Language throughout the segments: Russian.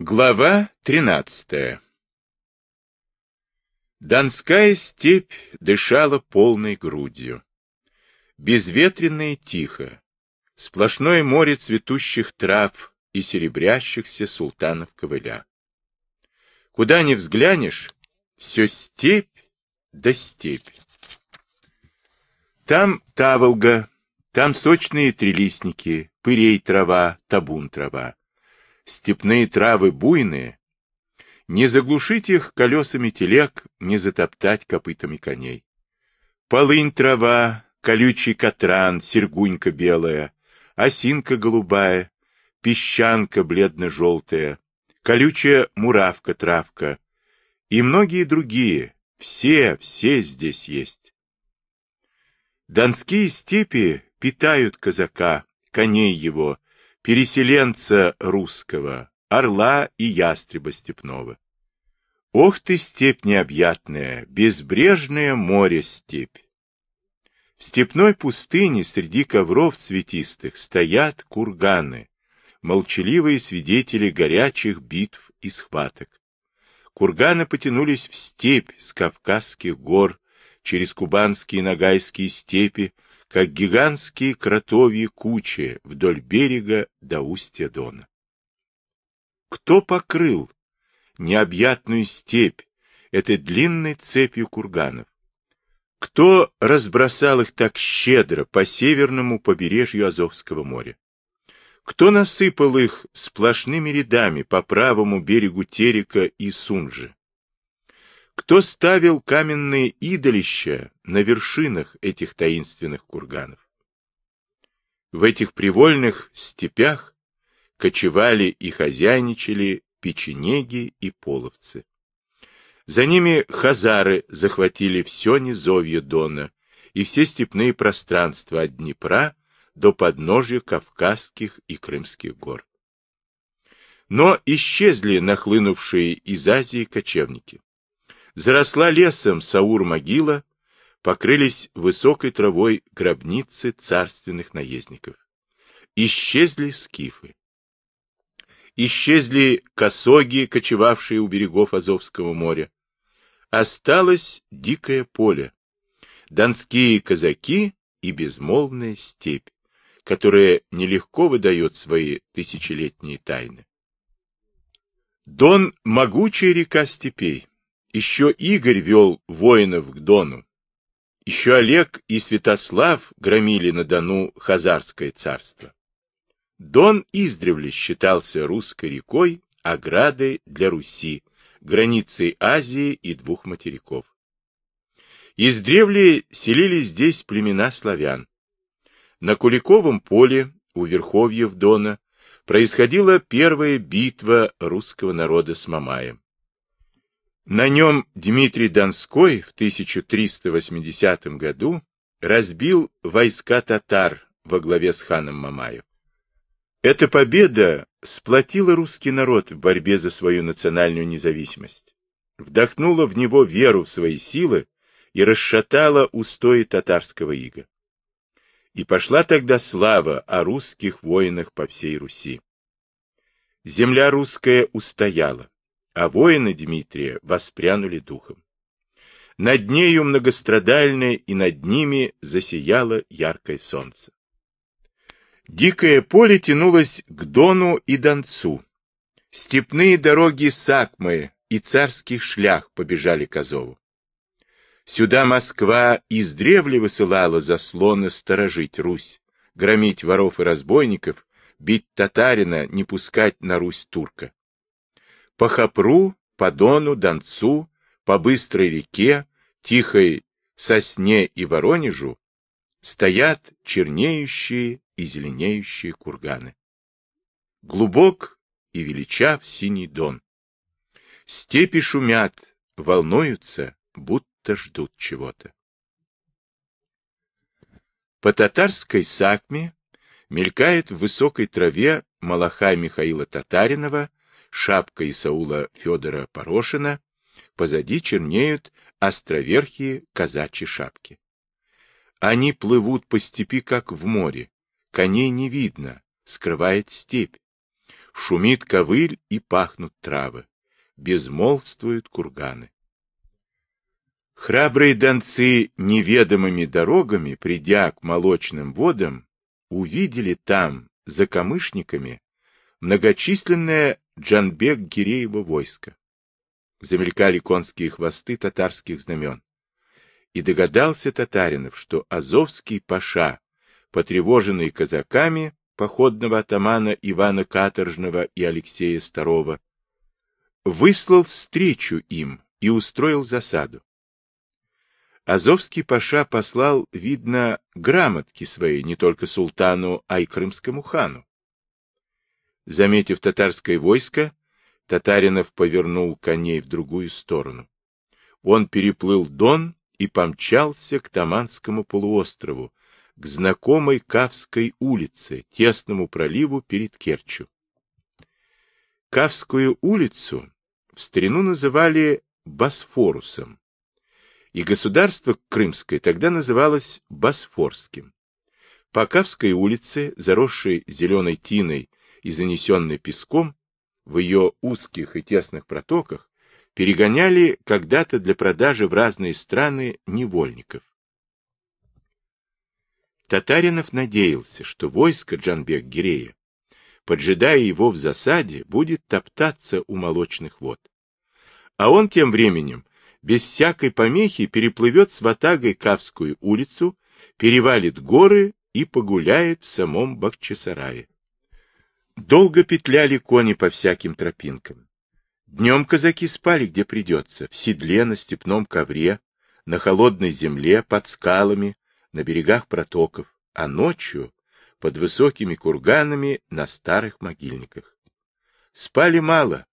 Глава 13 Донская степь дышала полной грудью. Безветренно и тихо. Сплошное море цветущих трав и серебрящихся султанов ковыля. Куда ни взглянешь, все степь да степь. Там таволга, там сочные трелистники, пырей трава, табун трава. Степные травы буйные. Не заглушить их колесами телег, не затоптать копытами коней. Полынь трава, колючий катран, сергунька белая, осинка голубая, песчанка бледно-желтая, колючая муравка-травка и многие другие, все, все здесь есть. Донские степи питают казака, коней его, переселенца русского, орла и ястреба степного. Ох ты, степь необъятная, безбрежное море степь! В степной пустыне среди ковров цветистых стоят курганы, молчаливые свидетели горячих битв и схваток. Курганы потянулись в степь с Кавказских гор, через кубанские и ногайские степи, как гигантские кротовьи кучи вдоль берега до устья Дона. Кто покрыл необъятную степь этой длинной цепью курганов? Кто разбросал их так щедро по северному побережью Азовского моря? Кто насыпал их сплошными рядами по правому берегу Терека и Сунжи? Кто ставил каменные идолища на вершинах этих таинственных курганов? В этих привольных степях кочевали и хозяйничали печенеги и половцы. За ними хазары захватили все низовье Дона и все степные пространства от Днепра до подножья Кавказских и Крымских гор. Но исчезли нахлынувшие из Азии кочевники. Заросла лесом Саур-могила, покрылись высокой травой гробницы царственных наездников. Исчезли скифы. Исчезли косоги, кочевавшие у берегов Азовского моря. Осталось дикое поле, донские казаки и безмолвная степь, которая нелегко выдает свои тысячелетние тайны. Дон — могучая река степей. Еще Игорь вел воинов к Дону. Еще Олег и Святослав громили на Дону Хазарское царство. Дон издревле считался русской рекой, оградой для Руси, границей Азии и двух материков. Издревле селились здесь племена славян. На Куликовом поле у верховьев Дона происходила первая битва русского народа с Мамаем. На нем Дмитрий Донской в 1380 году разбил войска татар во главе с ханом Мамаем. Эта победа сплотила русский народ в борьбе за свою национальную независимость, вдохнула в него веру в свои силы и расшатала устои татарского ига. И пошла тогда слава о русских воинах по всей Руси. Земля русская устояла а воины Дмитрия воспрянули духом. Над нею многострадальное и над ними засияло яркое солнце. Дикое поле тянулось к Дону и Донцу. Степные дороги Сакмы и царских шлях побежали к Азову. Сюда Москва издревле высылала заслоны сторожить Русь, громить воров и разбойников, бить татарина, не пускать на Русь турка. По Хапру, по Дону, Донцу, по Быстрой реке, Тихой Сосне и Воронежу стоят чернеющие и зеленеющие курганы. Глубок и величав синий Дон. Степи шумят, волнуются, будто ждут чего-то. По татарской сакме мелькает в высокой траве Малахай Михаила Татаринова шапка Исаула Федора Порошина, позади чернеют островерхие казачьи шапки. Они плывут по степи, как в море, коней не видно, скрывает степь. Шумит ковыль и пахнут травы. Безмолвствуют курганы. Храбрые донцы неведомыми дорогами, придя к молочным водам, увидели там, за камышниками, многочисленное Джанбек-Гиреево войско. Замелькали конские хвосты татарских знамен. И догадался Татаринов, что Азовский паша, потревоженный казаками походного атамана Ивана Каторжного и Алексея Старого, выслал встречу им и устроил засаду. Азовский паша послал, видно, грамотки свои не только султану, а и крымскому хану. Заметив татарское войско, Татаринов повернул коней в другую сторону. Он переплыл Дон и помчался к Таманскому полуострову, к знакомой Кавской улице, тесному проливу перед Керчью. Кавскую улицу в старину называли Босфорусом, и государство Крымское тогда называлось Босфорским. По Кавской улице, заросшей зеленой тиной и занесенной песком, в ее узких и тесных протоках, перегоняли когда-то для продажи в разные страны невольников. Татаринов надеялся, что войско Джанбек-Гирея, поджидая его в засаде, будет топтаться у молочных вод. А он тем временем без всякой помехи переплывет с ватагой Кавскую улицу, перевалит горы и погуляет в самом Бахчисарае. Долго петляли кони по всяким тропинкам. Днем казаки спали, где придется, в седле, на степном ковре, на холодной земле, под скалами, на берегах протоков, а ночью под высокими курганами на старых могильниках. Спали мало,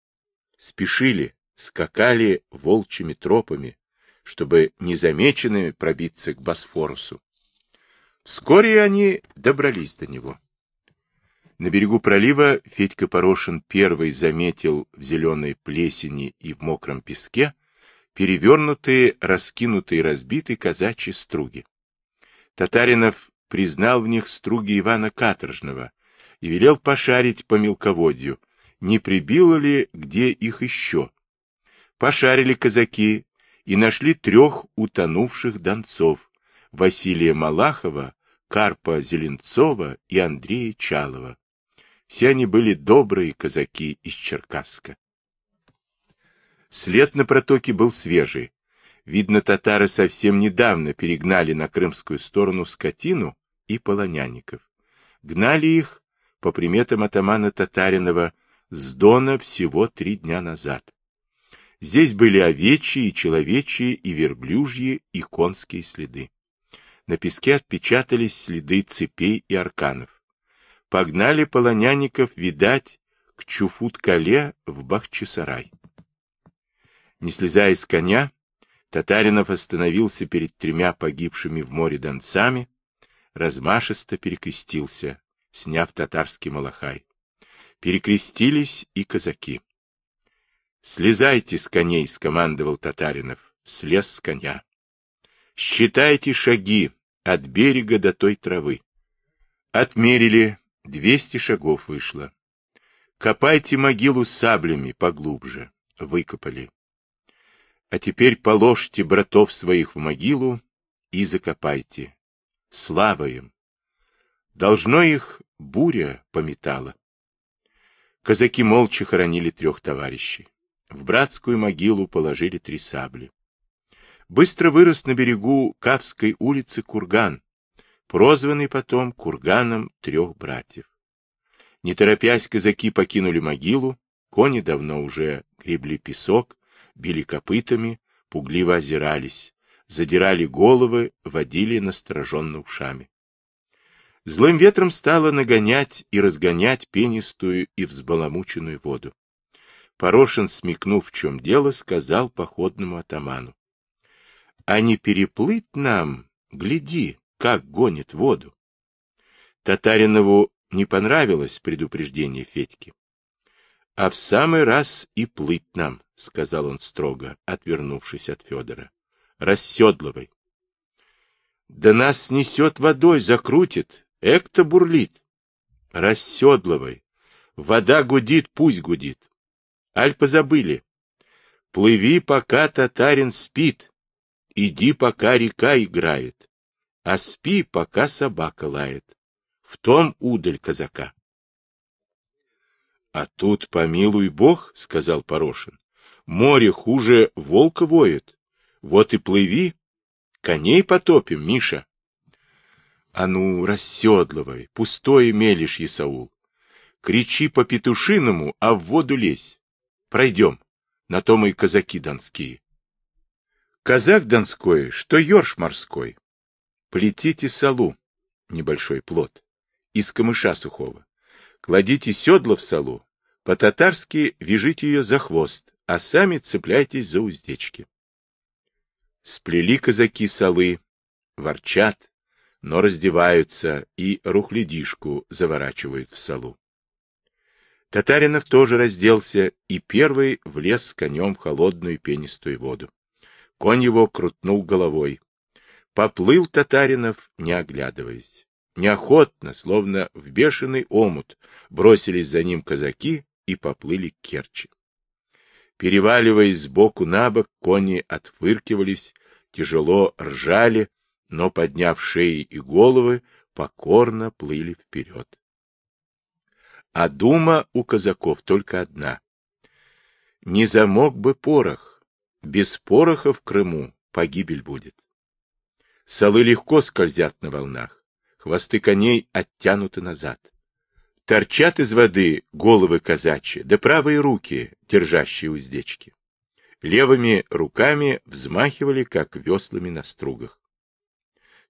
спешили, скакали волчьими тропами, чтобы незамеченными пробиться к Босфорусу. Вскоре они добрались до него. На берегу пролива Федька Порошин первый заметил в зеленой плесени и в мокром песке перевернутые, раскинутые разбитые казачьи струги. Татаринов признал в них струги Ивана Каторжного и велел пошарить по мелководью, не прибило ли где их еще, Пошарили казаки и нашли трех утонувших донцов — Василия Малахова, Карпа Зеленцова и Андрея Чалова. Все они были добрые казаки из Черкасска. След на протоке был свежий. Видно, татары совсем недавно перегнали на крымскую сторону скотину и полонянников. Гнали их, по приметам атамана Татаринова, с Дона всего три дня назад. Здесь были овечьи, человечьи, и верблюжьи, и конские следы. На песке отпечатались следы цепей и арканов. Погнали полонянников, видать, к Чуфут-Кале в Бахчисарай. Не слезая с коня, Татаринов остановился перед тремя погибшими в море донцами, размашисто перекрестился, сняв татарский малахай. Перекрестились и казаки. — Слезайте с коней, — скомандовал Татаринов. Слез с коня. — Считайте шаги от берега до той травы. Отмерили, двести шагов вышло. Копайте могилу саблями поглубже. Выкопали. А теперь положьте братов своих в могилу и закопайте. Слава им! Должно их буря пометала. Казаки молча хоронили трех товарищей. В братскую могилу положили три сабли. Быстро вырос на берегу Кавской улицы курган, прозванный потом курганом трех братьев. Не торопясь, казаки покинули могилу, кони давно уже гребли песок, били копытами, пугливо озирались, задирали головы, водили настороженно ушами. Злым ветром стало нагонять и разгонять пенистую и взбаламученную воду. Порошин, смекнув, в чем дело, сказал походному атаману. — А не переплыть нам, гляди, как гонит воду. Татаринову не понравилось предупреждение Федьки. — А в самый раз и плыть нам, — сказал он строго, отвернувшись от Федора. — Расседлывай. — Да нас снесет водой, закрутит, эк-то бурлит. — Расседлывай, Вода гудит, пусть гудит. Аль позабыли. Плыви, пока татарин спит. Иди, пока река играет. А спи, пока собака лает. В том удаль казака. — А тут, помилуй бог, — сказал Порошин, — море хуже волка воет. Вот и плыви, коней потопим, Миша. — А ну, расседлывай, пустое мелешь, Исаул. Кричи по петушиному, а в воду лезь. Пройдем, на то мы казаки донские. Казак донской, что ерш морской. Плетите солу, небольшой плод, из камыша сухого. Кладите седло в солу, по-татарски вяжите ее за хвост, а сами цепляйтесь за уздечки. Сплели казаки солы, ворчат, но раздеваются и рухлядишку заворачивают в солу. Татаринов тоже разделся и первый влез с конем в холодную пенистую воду. Конь его крутнул головой. Поплыл Татаринов, не оглядываясь. Неохотно, словно в бешеный омут, бросились за ним казаки и поплыли к Керчи. Переваливаясь сбоку на бок, кони отфыркивались, тяжело ржали, но, подняв шеи и головы, покорно плыли вперед. А дума у казаков только одна. Не замок бы порох, без пороха в Крыму погибель будет. Солы легко скользят на волнах, хвосты коней оттянуты назад. Торчат из воды головы казачьи, да правые руки, держащие уздечки. Левыми руками взмахивали, как веслами на стругах.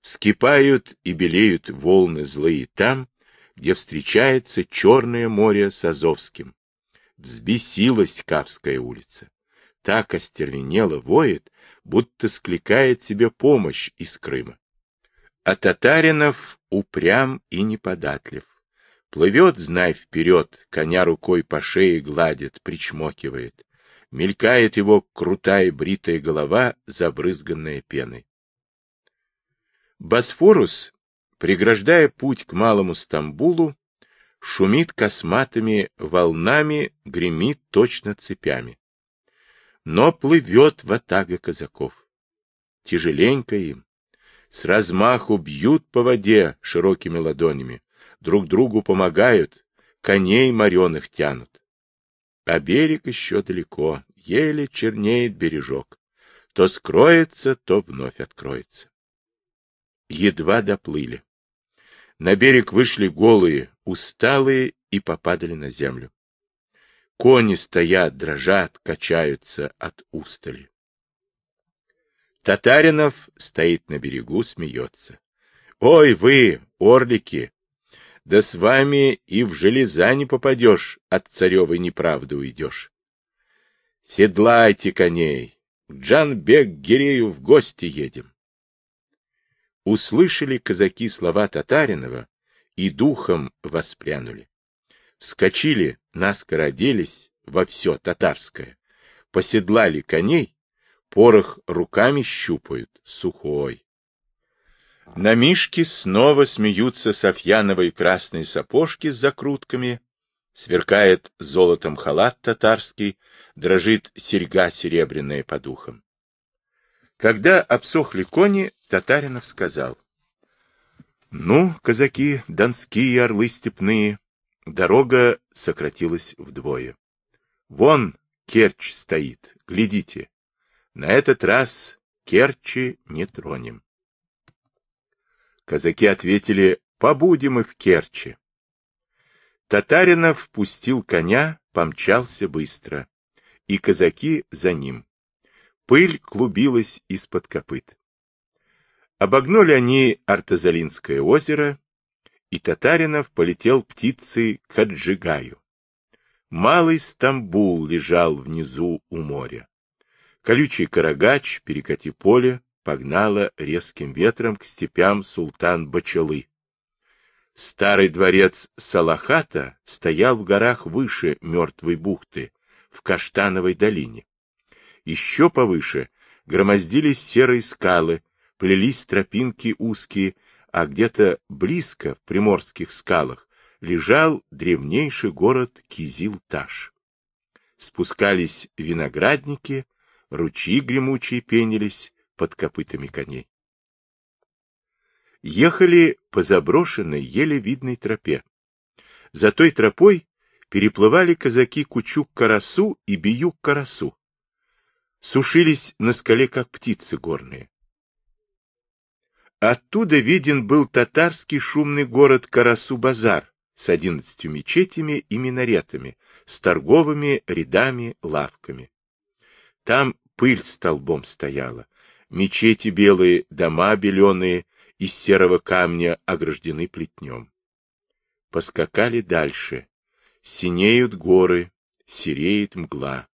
Вскипают и белеют волны злые там, где встречается Черное море с Азовским. Взбесилась Кавская улица. Так остервенело воет, будто скликает себе помощь из Крыма. А Татаринов упрям и неподатлив. Плывет, знай, вперед, коня рукой по шее гладит, причмокивает. Мелькает его крутая бритая голова, забрызганная пеной. Босфорус преграждая путь к малому Стамбулу, шумит косматыми волнами, гремит точно цепями. Но плывет ватага казаков. Тяжеленько им. С размаху бьют по воде широкими ладонями, друг другу помогают, коней мореных тянут. А берег еще далеко, еле чернеет бережок. То скроется, то вновь откроется. Едва доплыли. На берег вышли голые, усталые и попадали на землю. Кони стоят, дрожат, качаются от устали. Татаринов стоит на берегу, смеется. Ой, вы, орлики! Да с вами и в железа не попадешь, от царевой неправды уйдешь. Седлайте коней, к Джанбек Гирею в гости едем. Услышали казаки слова Татаринова и духом воспрянули. Вскочили, наскоро оделись во все татарское, поседлали коней, порох руками щупают, сухой. На мишке снова смеются софьяновые красные сапожки с закрутками, сверкает золотом халат татарский, дрожит серьга серебряная по духам. Когда обсохли кони, Татаринов сказал. — Ну, казаки, донские орлы степные, дорога сократилась вдвое. Вон Керчь стоит, глядите. На этот раз Керчи не тронем. Казаки ответили, побудем и в Керчи. Татаринов пустил коня, помчался быстро, и казаки за ним. Пыль клубилась из-под копыт. Обогнули они Артазалинское озеро, и Татаринов полетел птицей к Аджигаю. Малый Стамбул лежал внизу у моря. Колючий карагач, перекати поле, погнала резким ветром к степям султан Бачалы. Старый дворец Салахата стоял в горах выше мертвой бухты, в Каштановой долине. Еще повыше громоздились серые скалы, плелись тропинки узкие, а где-то близко, в приморских скалах, лежал древнейший город Кизилташ. Спускались виноградники, ручьи гремучие пенились под копытами коней. Ехали по заброшенной, еле видной тропе. За той тропой переплывали казаки Кучук-Карасу и Биюк-Карасу. Сушились на скале, как птицы горные. Оттуда виден был татарский шумный город Карасу-Базар с одиннадцатью мечетями и минаретами, с торговыми рядами, лавками. Там пыль столбом стояла, мечети белые, дома беленые, из серого камня ограждены плетнем. Поскакали дальше. Синеют горы, сереет мгла.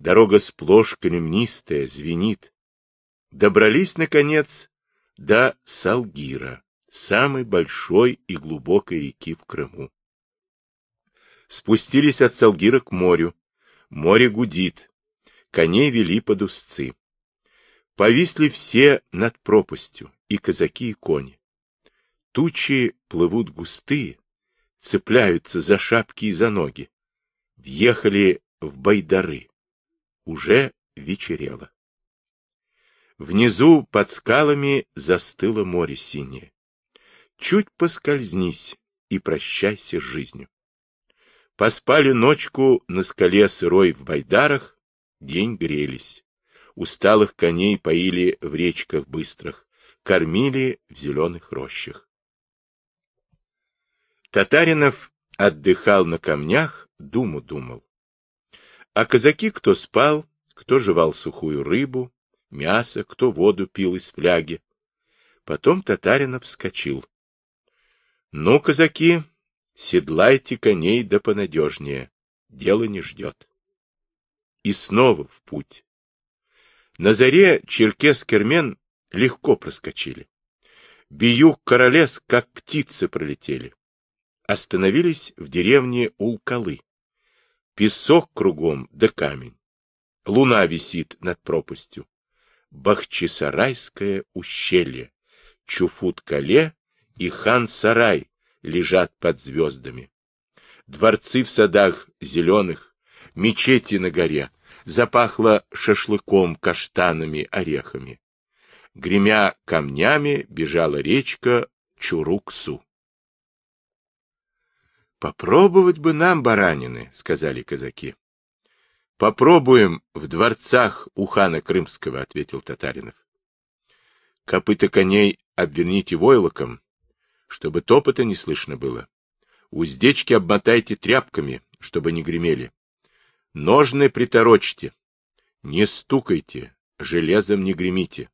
Дорога сплошь каменистая, звенит. Добрались, наконец, до Салгира, самой большой и глубокой реки в Крыму. Спустились от Салгира к морю. Море гудит. Коней вели под узцы. Повисли все над пропастью, и казаки, и кони. Тучи плывут густые, цепляются за шапки и за ноги. Въехали в Байдары. Уже вечерело. Внизу под скалами застыло море синее. Чуть поскользнись и прощайся с жизнью. Поспали ночку на скале сырой в Байдарах, день грелись. Усталых коней поили в речках быстрых, кормили в зеленых рощах. Татаринов отдыхал на камнях, думу думал. А казаки кто спал, кто жевал сухую рыбу, мясо, кто воду пил из фляги. Потом Татаринов вскочил. — Ну, казаки, седлайте коней да понадежнее, дело не ждет. И снова в путь. На заре Черкес-Кермен легко проскочили. Биюк-Королес, как птицы, пролетели. Остановились в деревне Улкалы. Песок кругом да камень. Луна висит над пропастью. Бахчисарайское ущелье, Чуфут-Кале и Хан-Сарай лежат под звездами. Дворцы в садах зеленых, мечети на горе, запахло шашлыком, каштанами, орехами гремя камнями, бежала речка Чуруксу. «Попробовать бы нам баранины», — сказали казаки. «Попробуем в дворцах у хана Крымского», — ответил Татаринов. «Копыта коней обверните войлоком, чтобы топота не слышно было. Уздечки обмотайте тряпками, чтобы не гремели. Ножны приторочьте. Не стукайте, железом не гремите.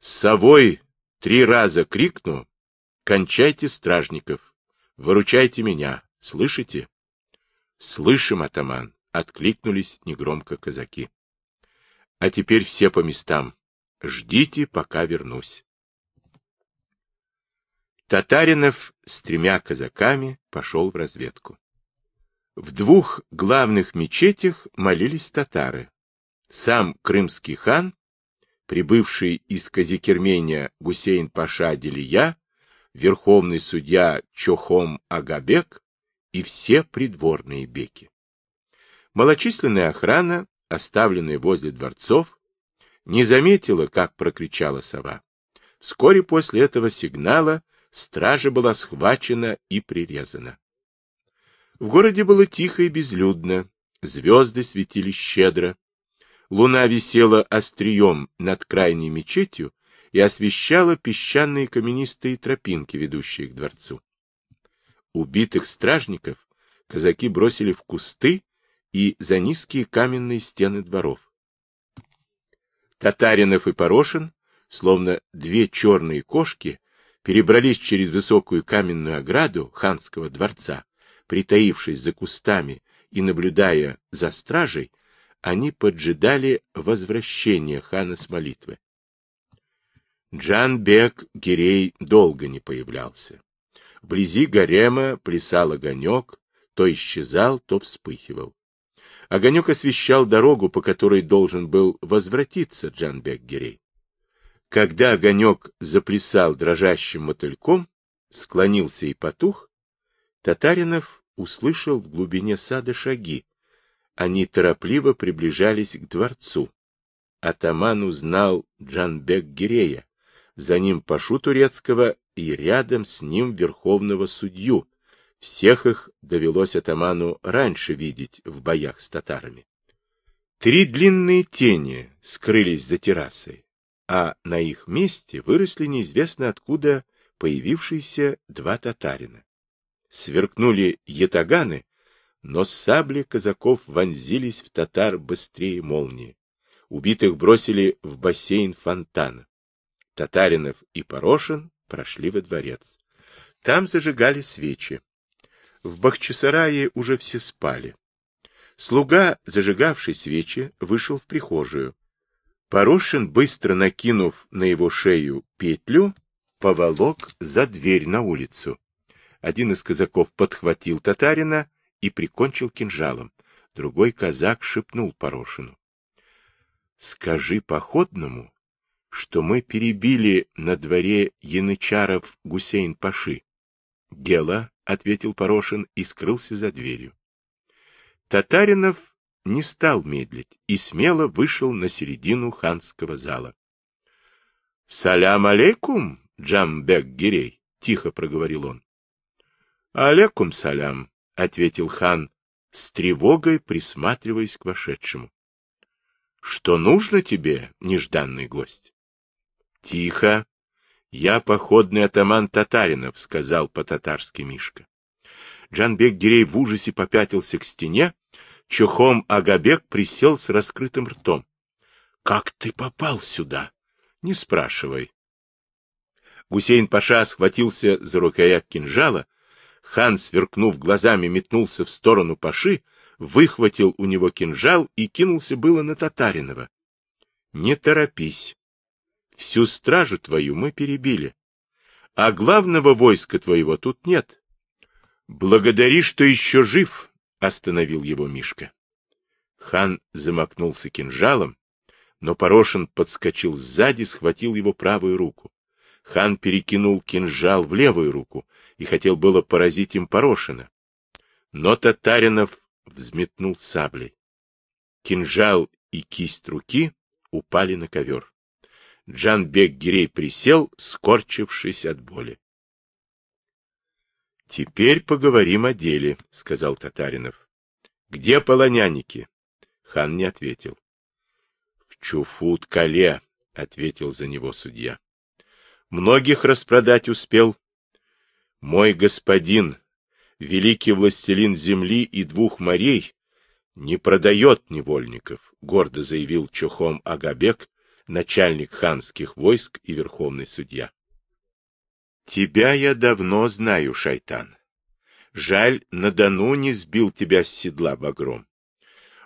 Совой три раза крикну, кончайте стражников, выручайте меня, слышите? Слышим, атаман, откликнулись негромко казаки. А теперь все по местам. Ждите, пока вернусь. Татаринов с тремя казаками пошел в разведку. В двух главных мечетях молились татары. Сам крымский хан прибывший из Казикермения Гусейн Паша Делия, верховный судья Чохом Агабек и все придворные беки. Малочисленная охрана, оставленная возле дворцов, не заметила, как прокричала сова. Вскоре после этого сигнала стража была схвачена и прирезана. В городе было тихо и безлюдно, звезды светили щедро, Луна висела острием над крайней мечетью и освещала песчаные каменистые тропинки, ведущие к дворцу. Убитых стражников казаки бросили в кусты и за низкие каменные стены дворов. Татаринов и Порошин, словно две черные кошки, перебрались через высокую каменную ограду ханского дворца, притаившись за кустами и наблюдая за стражей, они поджидали возвращения хана с молитвы. Джан-бек Гирей долго не появлялся. Вблизи гарема плясал огонек, то исчезал, то вспыхивал. Огонек освещал дорогу, по которой должен был возвратиться Джанбек Гирей. Когда огонек заплясал дрожащим мотыльком, склонился и потух, Татаринов услышал в глубине сада шаги. Они торопливо приближались к дворцу. Атаман узнал Джанбек Гирея, за ним Пашу Турецкого и рядом с ним верховного судью. Всех их довелось атаману раньше видеть в боях с татарами. Три длинные тени скрылись за террасой, а на их месте выросли неизвестно откуда появившиеся два татарина. Сверкнули ятаганы, но сабли казаков вонзились в татар быстрее молнии. Убитых бросили в бассейн фонтана. Татаринов и Порошин прошли во дворец. Там зажигали свечи. В Бахчисарае уже все спали. Слуга, зажигавший свечи, вышел в прихожую. Порошин, быстро накинув на его шею петлю, поволок за дверь на улицу. Один из казаков подхватил татарина и прикончил кинжалом. Другой казак шепнул Порошину. — Скажи походному, что мы перебили на дворе янычаров Гусейн-Паши. — Дело, — ответил Порошин и скрылся за дверью. Татаринов не стал медлить и смело вышел на середину ханского зала. — Салям алейкум, Джамбек Гирей, — тихо проговорил он. — Алейкум салям, — ответил хан, с тревогой присматриваясь к вошедшему. — Что нужно тебе, нежданный гость? — Тихо. Я походный атаман татаринов, — сказал по-татарски Мишка. Джанбек Гирей в ужасе попятился к стене, Чухом Агабек присел с раскрытым ртом. — Как ты попал сюда? — Не спрашивай. Гусейн Паша схватился за рукоять кинжала. Хан, сверкнув глазами, метнулся в сторону Паши, выхватил у него кинжал и кинулся было на Татаринова. — Не торопись. Всю стражу твою мы перебили. А главного войска твоего тут нет. Благодари, что еще жив, — остановил его Мишка. Хан замахнулся кинжалом, но Порошин подскочил сзади, схватил его правую руку. Хан перекинул кинжал в левую руку и хотел было поразить им Порошина. Но Татаринов взметнул саблей. Кинжал и кисть руки упали на ковер. Джанбек Гирей присел, скорчившись от боли. — Теперь поговорим о деле, — сказал Татаринов. — Где полоняники? Хан не ответил. — В Чуфут-Кале, — ответил за него судья. — Многих распродать успел. — Мой господин, великий властелин земли и двух морей, не продает невольников, — гордо заявил Чухом Агабек, начальник ханских войск и верховный судья. Тебя я давно знаю, шайтан. Жаль, на Дону не сбил тебя с седла багром.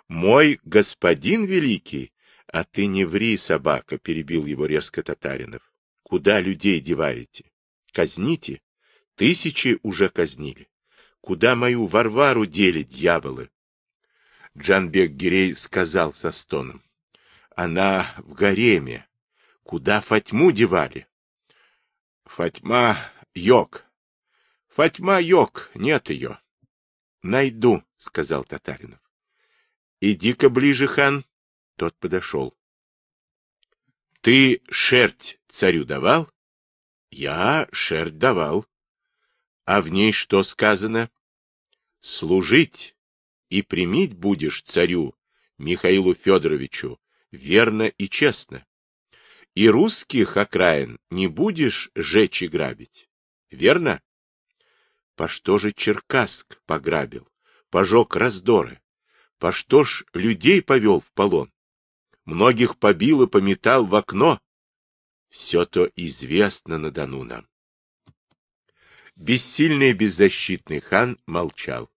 Мой господин великий, а ты не ври, собака, перебил его резко Татаринов. Куда людей деваете? Казните? Тысячи уже казнили. Куда мою Варвару дели дьяволы? Джанбек Гирей сказал со стоном. Она в гареме. Куда Фатьму девали? Фатьма Йог. Фатьма Йог, нет ее. Найду, сказал Татаринов. Иди-ка ближе, хан. Тот подошел. Ты шерть царю давал? Я шерть давал. А в ней что сказано? Служить и примить будешь царю Михаилу Федоровичу верно и честно и русских окраин не будешь жечь и грабить. Верно? По что же Черкасск пограбил, пожег раздоры? По что ж людей повел в полон? Многих побил и пометал в окно? Все то известно на Дону нам. Бессильный и беззащитный хан молчал.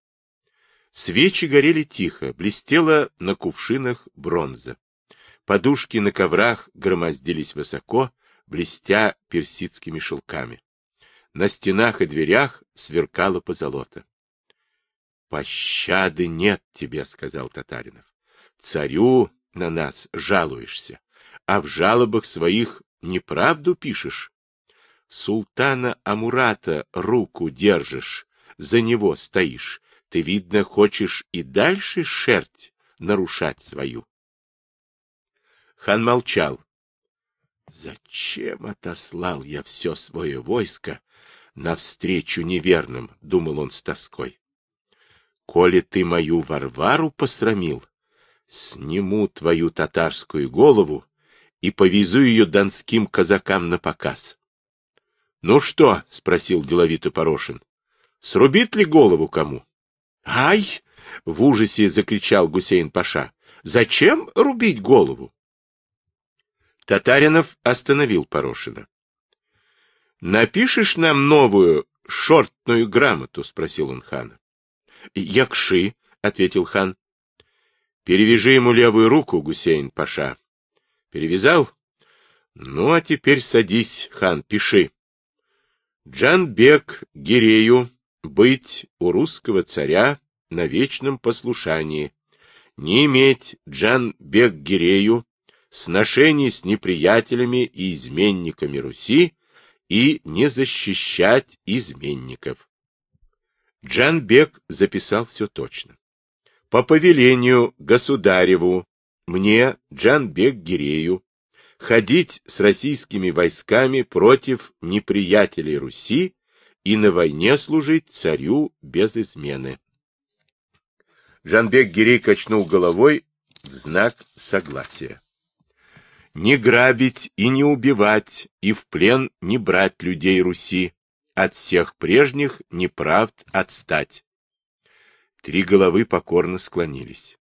Свечи горели тихо, блестела на кувшинах бронза. Подушки на коврах громоздились высоко, блестя персидскими шелками. На стенах и дверях сверкало позолота. — Пощады нет тебе, — сказал Татаринов. — Царю на нас жалуешься, а в жалобах своих неправду пишешь. Султана Амурата руку держишь, за него стоишь, ты, видно, хочешь и дальше шерть нарушать свою. Хан молчал. Зачем отослал я все свое войско навстречу неверным, думал он с тоской. Коли ты мою Варвару посрамил, сниму твою татарскую голову и повезу ее донским казакам на показ. — Ну что? — спросил деловито Порошин. — Срубит ли голову кому? — Ай! — в ужасе закричал Гусейн Паша. — Зачем рубить голову? Татаринов остановил Порошина. — Напишешь нам новую шортную грамоту? — спросил он хана. — Якши, — ответил хан. — Перевяжи ему левую руку, Гусейн Паша. — Перевязал? — Ну, а теперь садись, хан, пиши. Джанбек Гирею быть у русского царя на вечном послушании, не иметь Джан-бек-гирею сношений с неприятелями и изменниками Руси и не защищать изменников. Джанбек записал все точно. По повелению государеву, мне, Джанбек-гирею, ходить с российскими войсками против неприятелей Руси и на войне служить царю без измены. Жанбек Гирей качнул головой в знак согласия. Не грабить и не убивать, и в плен не брать людей Руси, от всех прежних неправд отстать. Три головы покорно склонились.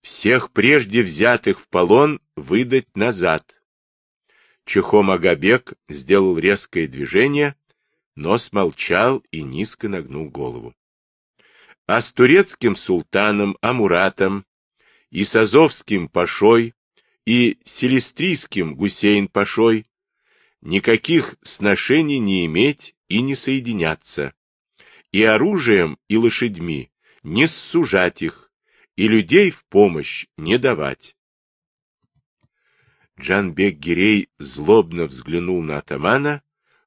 Всех прежде взятых в полон выдать назад. Чехом Агабек сделал резкое движение, но смолчал и низко нагнул голову а с турецким султаном Амуратом и с азовским пашой и селестрийским Гусейн-пашой никаких сношений не иметь и не соединяться, и оружием и лошадьми не сужать их, и людей в помощь не давать. Джанбек Гирей злобно взглянул на атамана,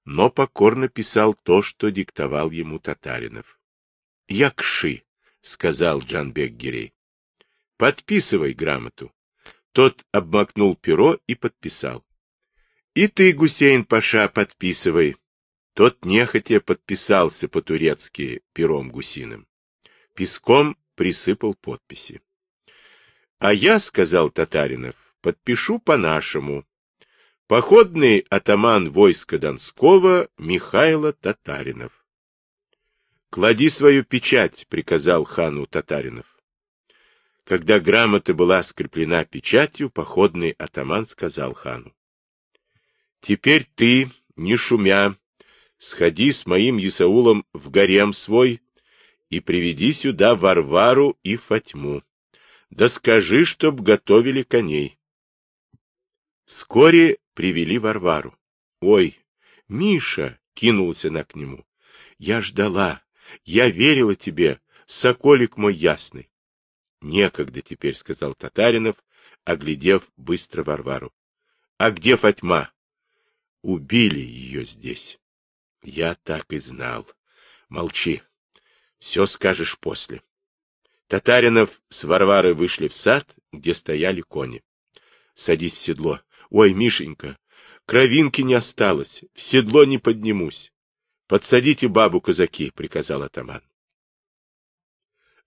но покорно писал то, что диктовал ему Татаринов. Якши, — сказал Джанбек Гирей. — Подписывай грамоту. Тот обмакнул перо и подписал. — И ты, Гусейн Паша, подписывай. Тот нехотя подписался по-турецки пером гусиным. Песком присыпал подписи. — А я, — сказал Татаринов, — подпишу по-нашему. Походный атаман войска Донского Михайло Татаринов. — Клади свою печать, — приказал хану Татаринов. Когда грамота была скреплена печатью, походный атаман сказал хану. — Теперь ты, не шумя, сходи с моим Исаулом в гарем свой и приведи сюда Варвару и Фатьму. Да скажи, чтоб готовили коней. Вскоре привели Варвару. — Ой, Миша! — кинулся она к нему. — Я ждала, я верила тебе, соколик мой ясный. — Некогда теперь, — сказал Татаринов, оглядев быстро Варвару. — А где Фатьма? — Убили ее здесь. — Я так и знал. Молчи. Все скажешь после. Татаринов с Варварой вышли в сад, где стояли кони. — Садись в седло. Ой, Мишенька, кровинки не осталось, в седло не поднимусь. Подсадите бабу, казаки, — приказал атаман.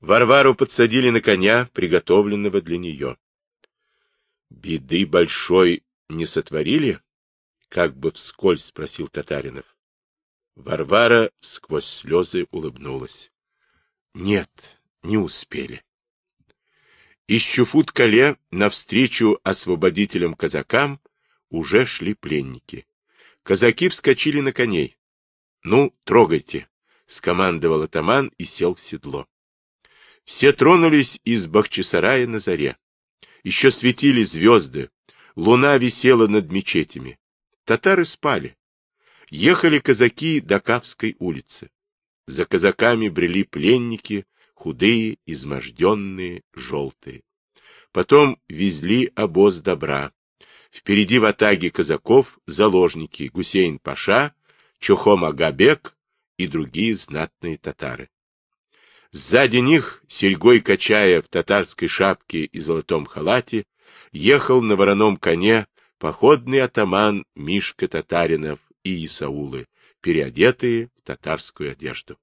Варвару подсадили на коня, приготовленного для нее. Беды большой не сотворили? Как бы вскользь спросил Татаринов. Варвара сквозь слезы улыбнулась. Нет, не успели. Из Чуфут-Кале навстречу освободителям казакам уже шли пленники. Казаки вскочили на коней. — Ну, трогайте, — скомандовал атаман и сел в седло. Все тронулись из Бахчисарая на заре. Еще светили звезды, луна висела над мечетями. Татары спали. Ехали казаки до Кавской улицы. За казаками брели пленники, худые, изможденные, желтые. Потом везли обоз добра. Впереди в атаге казаков заложники Гусейн-Паша Чухом Агабек и другие знатные татары. Сзади них, серьгой качая в татарской шапке и золотом халате, ехал на вороном коне походный атаман Мишка Татаринов и Исаулы, переодетые в татарскую одежду.